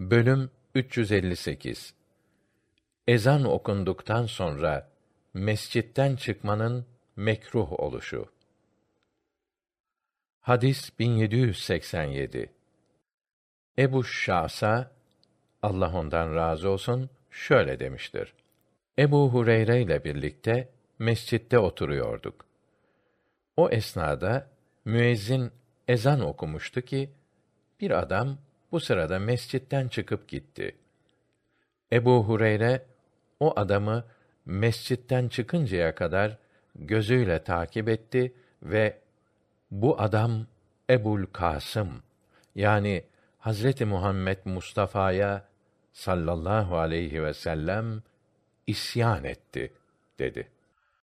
Bölüm 358 Ezan okunduktan sonra mescitten çıkmanın mekruh oluşu. Hadis 1787. Ebu Şasa Allah ondan razı olsun şöyle demiştir. Ebu Hureyre ile birlikte mescitte oturuyorduk. O esnada müezzin ezan okumuştu ki bir adam bu sırada mescitten çıkıp gitti. Ebu Hureyre o adamı mescitten çıkıncaya kadar gözüyle takip etti ve bu adam Ebul Kasım yani Hazreti Muhammed Mustafa'ya sallallahu aleyhi ve sellem isyan etti dedi.